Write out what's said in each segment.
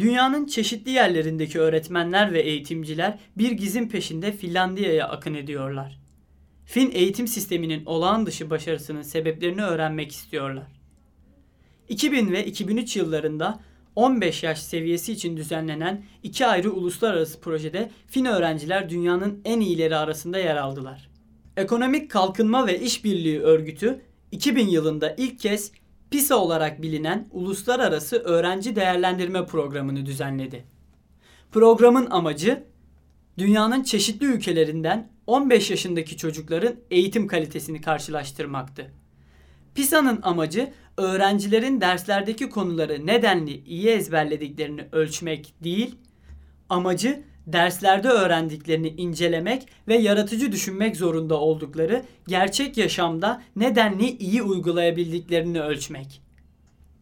Dünyanın çeşitli yerlerindeki öğretmenler ve eğitimciler bir gizin peşinde Finlandiya'ya akın ediyorlar. Fin eğitim sisteminin olağan dışı başarısının sebeplerini öğrenmek istiyorlar. 2000 ve 2003 yıllarında 15 yaş seviyesi için düzenlenen iki ayrı uluslararası projede Fin öğrenciler dünyanın en iyileri arasında yer aldılar. Ekonomik Kalkınma ve İşbirliği Örgütü 2000 yılında ilk kez PISA olarak bilinen Uluslararası Öğrenci Değerlendirme Programı'nı düzenledi. Programın amacı dünyanın çeşitli ülkelerinden 15 yaşındaki çocukların eğitim kalitesini karşılaştırmaktı. PISA'nın amacı öğrencilerin derslerdeki konuları nedenli iyi ezberlediklerini ölçmek değil, amacı derslerde öğrendiklerini incelemek ve yaratıcı düşünmek zorunda oldukları gerçek yaşamda nedenli iyi uygulayabildiklerini ölçmek.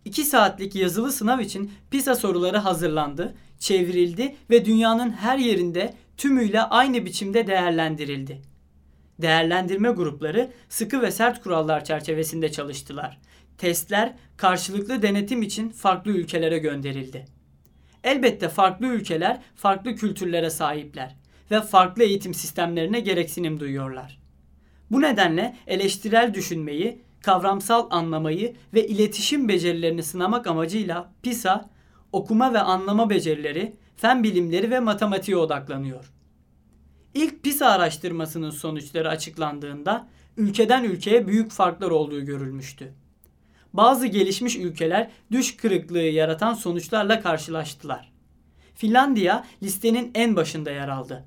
2 saatlik yazılı sınav için PISA soruları hazırlandı, çevrildi ve dünyanın her yerinde tümüyle aynı biçimde değerlendirildi. Değerlendirme grupları sıkı ve sert kurallar çerçevesinde çalıştılar. Testler karşılıklı denetim için farklı ülkelere gönderildi. Elbette farklı ülkeler farklı kültürlere sahipler ve farklı eğitim sistemlerine gereksinim duyuyorlar. Bu nedenle eleştirel düşünmeyi, kavramsal anlamayı ve iletişim becerilerini sınamak amacıyla PISA, okuma ve anlama becerileri, fen bilimleri ve matematiğe odaklanıyor. İlk PISA araştırmasının sonuçları açıklandığında ülkeden ülkeye büyük farklar olduğu görülmüştü. Bazı gelişmiş ülkeler düş kırıklığı yaratan sonuçlarla karşılaştılar. Finlandiya listenin en başında yer aldı.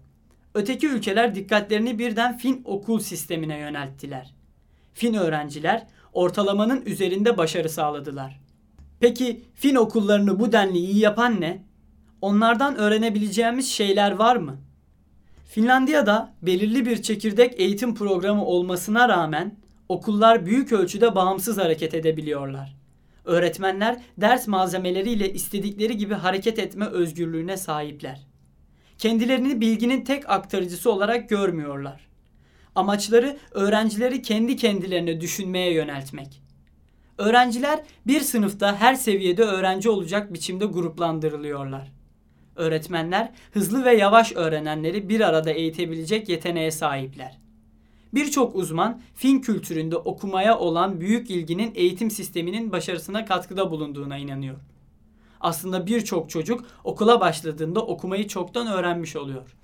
Öteki ülkeler dikkatlerini birden Fin okul sistemine yönelttiler. Fin öğrenciler ortalamanın üzerinde başarı sağladılar. Peki Fin okullarını bu denli iyi yapan ne? Onlardan öğrenebileceğimiz şeyler var mı? Finlandiya'da belirli bir çekirdek eğitim programı olmasına rağmen okullar büyük ölçüde bağımsız hareket edebiliyorlar. Öğretmenler ders malzemeleriyle istedikleri gibi hareket etme özgürlüğüne sahipler. Kendilerini bilginin tek aktarıcısı olarak görmüyorlar. Amaçları öğrencileri kendi kendilerine düşünmeye yöneltmek. Öğrenciler bir sınıfta her seviyede öğrenci olacak biçimde gruplandırılıyorlar. Öğretmenler hızlı ve yavaş öğrenenleri bir arada eğitebilecek yeteneğe sahipler. Birçok uzman Fin kültüründe okumaya olan büyük ilginin eğitim sisteminin başarısına katkıda bulunduğuna inanıyor. Aslında birçok çocuk okula başladığında okumayı çoktan öğrenmiş oluyor.